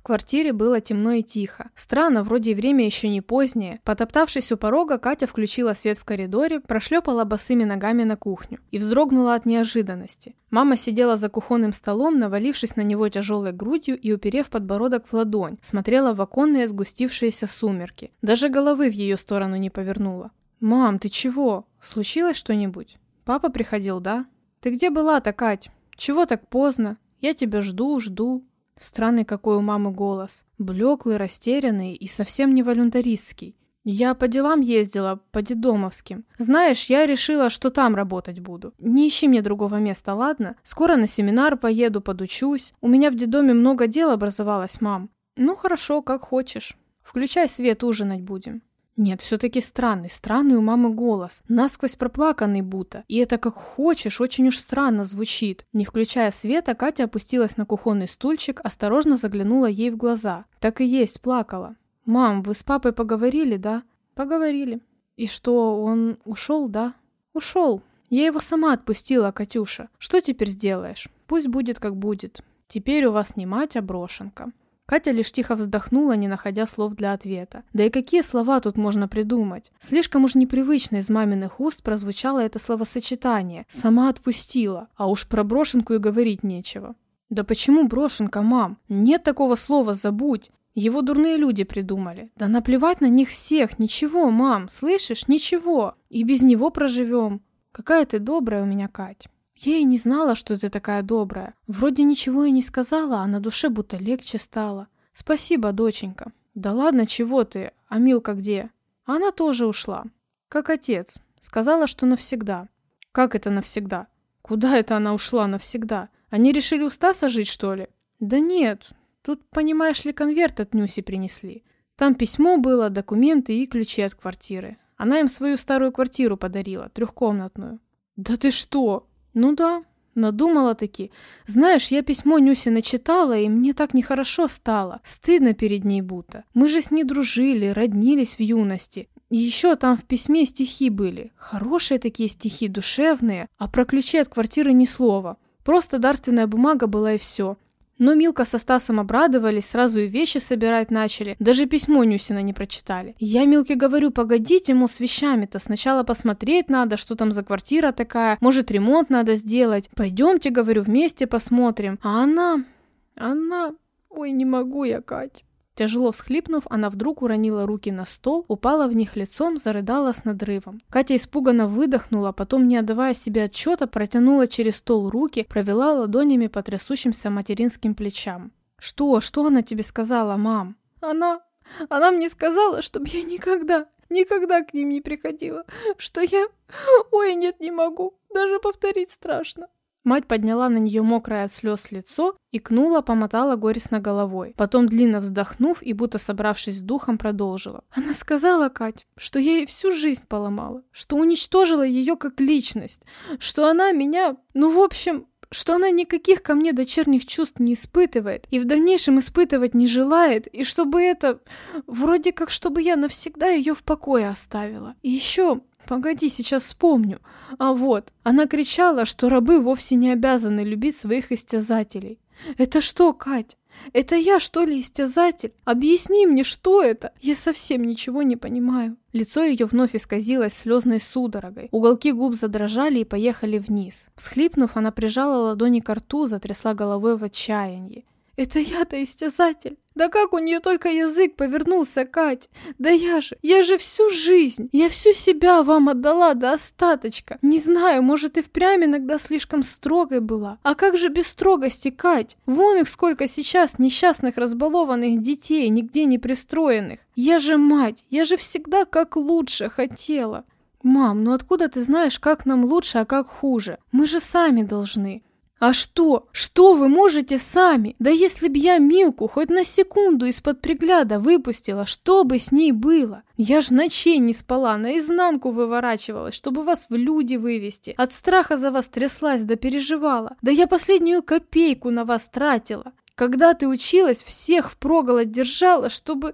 В квартире было темно и тихо. Странно, вроде время еще не позднее. Потоптавшись у порога, Катя включила свет в коридоре, прошлепала босыми ногами на кухню и вздрогнула от неожиданности. Мама сидела за кухонным столом, навалившись на него тяжелой грудью и уперев подбородок в ладонь, смотрела в оконные сгустившиеся сумерки. Даже головы в ее сторону не повернула. «Мам, ты чего? Случилось что-нибудь? Папа приходил, да? Ты где была-то, Кать? Чего так поздно? Я тебя жду, жду». Странный какой у мамы голос. Блеклый, растерянный и совсем не волюнтаристский. Я по делам ездила, по дедомовским. Знаешь, я решила, что там работать буду. Не ищи мне другого места, ладно? Скоро на семинар поеду, подучусь. У меня в дедоме много дел образовалось, мам. Ну хорошо, как хочешь. Включай свет, ужинать будем. Нет, все-таки странный, странный у мамы голос, насквозь проплаканный будто. И это как хочешь, очень уж странно звучит. Не включая света, Катя опустилась на кухонный стульчик, осторожно заглянула ей в глаза. Так и есть, плакала. «Мам, вы с папой поговорили, да?» «Поговорили». «И что, он ушел, да?» «Ушел. Я его сама отпустила, Катюша. Что теперь сделаешь? Пусть будет, как будет. Теперь у вас не мать, а брошенка». Катя лишь тихо вздохнула, не находя слов для ответа. Да и какие слова тут можно придумать? Слишком уж непривычно из маминых уст прозвучало это словосочетание. Сама отпустила, а уж про брошенку и говорить нечего. Да почему брошенка, мам? Нет такого слова «забудь». Его дурные люди придумали. Да наплевать на них всех. Ничего, мам, слышишь? Ничего. И без него проживем. Какая ты добрая у меня, Кать. Я и не знала, что ты такая добрая. Вроде ничего и не сказала, а на душе будто легче стало. Спасибо, доченька. Да ладно, чего ты? А Милка где? Она тоже ушла. Как отец. Сказала, что навсегда. Как это навсегда? Куда это она ушла навсегда? Они решили у Стаса жить, что ли? Да нет. Тут, понимаешь ли, конверт от Нюси принесли. Там письмо было, документы и ключи от квартиры. Она им свою старую квартиру подарила, трехкомнатную. Да ты что? Ну да, надумала таки. Знаешь, я письмо Нюсе начитала, и мне так нехорошо стало. Стыдно перед ней будто. Мы же с ней дружили, роднились в юности. И еще там в письме стихи были. Хорошие такие стихи, душевные. А про ключи от квартиры ни слова. Просто дарственная бумага была и все. Но Милка со Стасом обрадовались, сразу и вещи собирать начали, даже письмо Нюсина не прочитали. Я Милке говорю, погодите, мол, с вещами-то, сначала посмотреть надо, что там за квартира такая, может ремонт надо сделать. Пойдемте, говорю, вместе посмотрим. А она... она... Ой, не могу я, Кать. Тяжело всхлипнув, она вдруг уронила руки на стол, упала в них лицом, зарыдала с надрывом. Катя испуганно выдохнула, потом, не отдавая себе отчета, протянула через стол руки, провела ладонями по трясущимся материнским плечам. «Что? Что она тебе сказала, мам?» «Она... она мне сказала, чтобы я никогда, никогда к ним не приходила, что я... Ой, нет, не могу, даже повторить страшно». Мать подняла на нее мокрое от слез лицо, икнула, помотала горестно головой. Потом, длинно вздохнув и будто собравшись с духом, продолжила. Она сказала, Кать, что я ей всю жизнь поломала, что уничтожила ее как личность, что она меня... Ну, в общем, что она никаких ко мне дочерних чувств не испытывает и в дальнейшем испытывать не желает, и чтобы это... Вроде как, чтобы я навсегда ее в покое оставила. И еще Погоди, сейчас вспомню. А вот, она кричала, что рабы вовсе не обязаны любить своих истязателей. Это что, Кать? Это я, что ли, истязатель? Объясни мне, что это? Я совсем ничего не понимаю. Лицо ее вновь исказилось слезной судорогой. Уголки губ задрожали и поехали вниз. Всхлипнув, она прижала ладони к рту, затрясла головой в отчаянии. Это я-то истязатель. Да как у нее только язык повернулся, Кать? Да я же, я же всю жизнь, я всю себя вам отдала до остаточка. Не знаю, может и впрямь иногда слишком строгой была. А как же без строгости, Кать? Вон их сколько сейчас несчастных разбалованных детей, нигде не пристроенных. Я же мать, я же всегда как лучше хотела. Мам, ну откуда ты знаешь, как нам лучше, а как хуже? Мы же сами должны. А что? Что вы можете сами? Да если б я Милку хоть на секунду из-под пригляда выпустила, что бы с ней было? Я ж ночей не спала, наизнанку выворачивалась, чтобы вас в люди вывести. От страха за вас тряслась да переживала. Да я последнюю копейку на вас тратила. Когда ты училась, всех впроголодь держала, чтобы...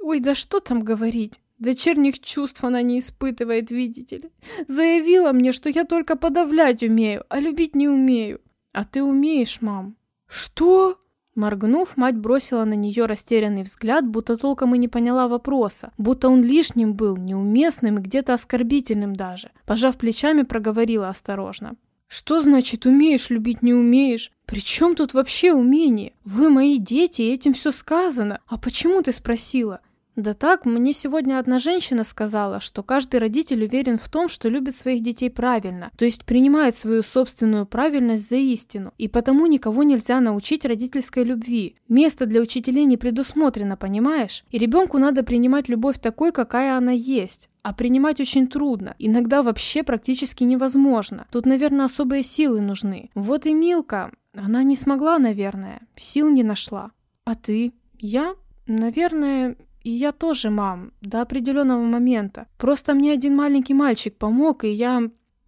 Ой, да что там говорить? Дочерних чувств она не испытывает, видите ли. Заявила мне, что я только подавлять умею, а любить не умею. А ты умеешь, мам? Что? Моргнув, мать бросила на нее растерянный взгляд, будто толком и не поняла вопроса, будто он лишним был, неуместным и где-то оскорбительным даже. Пожав плечами, проговорила осторожно. «Что значит умеешь любить, не умеешь? При чем тут вообще умение? Вы мои дети, и этим все сказано. А почему ты спросила? Да так, мне сегодня одна женщина сказала, что каждый родитель уверен в том, что любит своих детей правильно, то есть принимает свою собственную правильность за истину, и потому никого нельзя научить родительской любви. Место для учителей не предусмотрено, понимаешь? И ребенку надо принимать любовь такой, какая она есть. А принимать очень трудно, иногда вообще практически невозможно. Тут, наверное, особые силы нужны. Вот и Милка, она не смогла, наверное, сил не нашла. А ты? Я? Наверное, и я тоже, мам, до определенного момента. Просто мне один маленький мальчик помог, и я...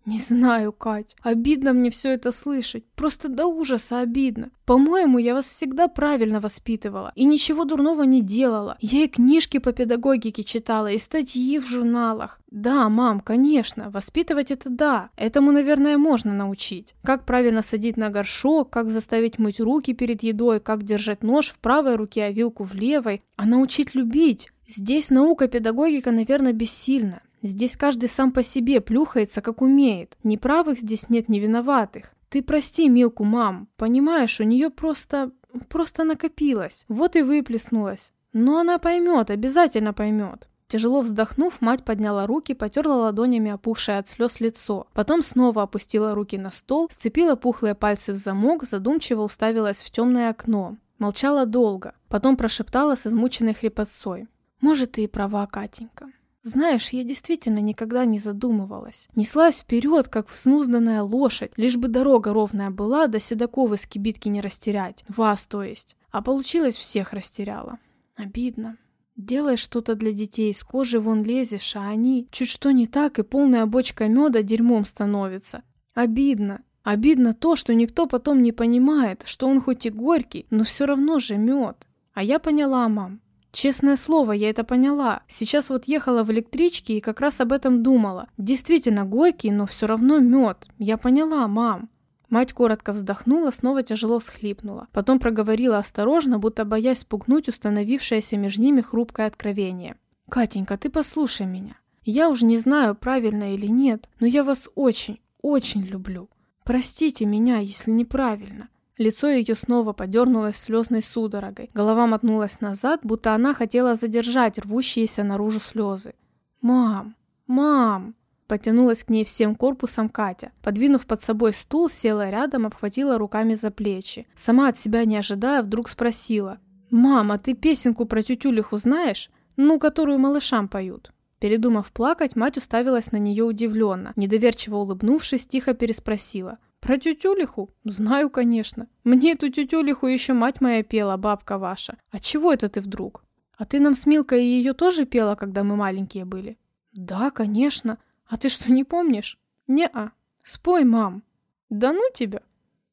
Не знаю, Кать. Обидно мне все это слышать. Просто до ужаса обидно. По-моему, я вас всегда правильно воспитывала. И ничего дурного не делала. Я и книжки по педагогике читала, и статьи в журналах. Да, мам, конечно, воспитывать это да. Этому, наверное, можно научить. Как правильно садить на горшок, как заставить мыть руки перед едой, как держать нож в правой руке, а вилку в левой. А научить любить. Здесь наука, педагогика, наверное, бессильна. Здесь каждый сам по себе плюхается, как умеет. Ни правых здесь нет, ни виноватых. Ты прости Милку, мам. Понимаешь, у нее просто... просто накопилось. Вот и выплеснулось. Но она поймет, обязательно поймет. Тяжело вздохнув, мать подняла руки, потерла ладонями опухшее от слез лицо. Потом снова опустила руки на стол, сцепила пухлые пальцы в замок, задумчиво уставилась в темное окно. Молчала долго. Потом прошептала с измученной хрипотцой. «Может, ты и права, Катенька. Знаешь, я действительно никогда не задумывалась. Неслась вперед, как взнузданная лошадь, лишь бы дорога ровная была, да седоковы с кибитки не растерять. Вас, то есть. А получилось, всех растеряла. Обидно. Делаешь что-то для детей, с кожи вон лезешь, а они... Чуть что не так, и полная бочка меда дерьмом становится. Обидно. Обидно то, что никто потом не понимает, что он хоть и горький, но все равно же мед. А я поняла, мам. Честное слово, я это поняла. Сейчас вот ехала в электричке и как раз об этом думала. Действительно горький, но все равно мед. Я поняла, мам. Мать коротко вздохнула, снова тяжело всхлипнула. Потом проговорила осторожно, будто боясь спугнуть установившееся между ними хрупкое откровение. «Катенька, ты послушай меня. Я уж не знаю, правильно или нет, но я вас очень, очень люблю. Простите меня, если неправильно. Лицо ее снова подернулось слезной судорогой. Голова мотнулась назад, будто она хотела задержать рвущиеся наружу слезы. «Мам! Мам!» Потянулась к ней всем корпусом Катя. Подвинув под собой стул, села рядом, обхватила руками за плечи. Сама от себя не ожидая, вдруг спросила. «Мама, ты песенку про тютюлиху знаешь? Ну, которую малышам поют?» Передумав плакать, мать уставилась на нее удивленно. Недоверчиво улыбнувшись, тихо переспросила. Про тютюлиху? Знаю, конечно. Мне эту тютюлиху еще мать моя пела, бабка ваша. А чего это ты вдруг? А ты нам с Милкой ее тоже пела, когда мы маленькие были? Да, конечно. А ты что, не помнишь? Не-а. Спой, мам. Да ну тебя.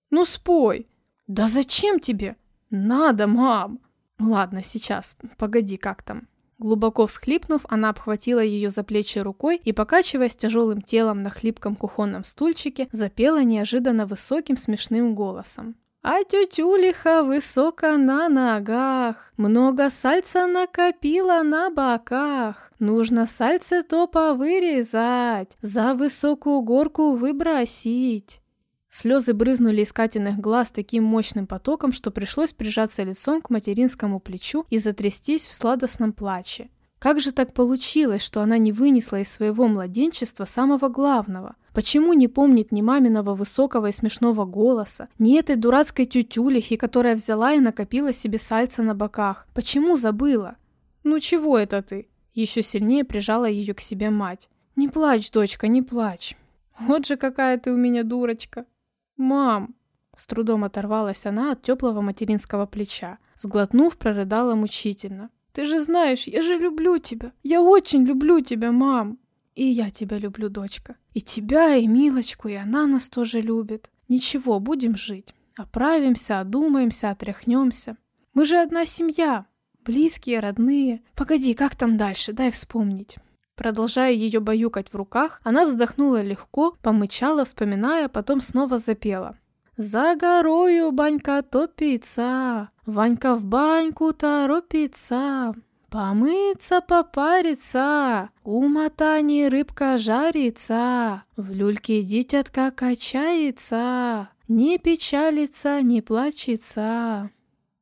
Ну спой. Да зачем тебе? Надо, мам. Ладно, сейчас. Погоди, как там? Глубоко всхлипнув, она обхватила ее за плечи рукой и, покачиваясь тяжелым телом на хлипком кухонном стульчике, запела неожиданно высоким смешным голосом. А тетюлиха высоко на ногах, Много сальца накопила на боках. Нужно сальце то повырезать, За высокую горку выбросить. Слезы брызнули из Катиных глаз таким мощным потоком, что пришлось прижаться лицом к материнскому плечу и затрястись в сладостном плаче. Как же так получилось, что она не вынесла из своего младенчества самого главного? Почему не помнит ни маминого высокого и смешного голоса, ни этой дурацкой тютюлихи, которая взяла и накопила себе сальца на боках? Почему забыла? «Ну чего это ты?» Еще сильнее прижала ее к себе мать. «Не плачь, дочка, не плачь. Вот же какая ты у меня дурочка!» «Мам!» С трудом оторвалась она от теплого материнского плеча. Сглотнув, прорыдала мучительно. «Ты же знаешь, я же люблю тебя! Я очень люблю тебя, мам!» «И я тебя люблю, дочка. И тебя, и Милочку, и она нас тоже любит. Ничего, будем жить. Оправимся, одумаемся, отряхнемся. Мы же одна семья. Близкие, родные. Погоди, как там дальше? Дай вспомнить». Продолжая ее баюкать в руках, она вздохнула легко, помычала, вспоминая, потом снова запела. За горою банька топится, Ванька в баньку торопится. Помыться, попариться, у мотани рыбка жарится, В люльке дитятка качается, Не печалится, не плачется.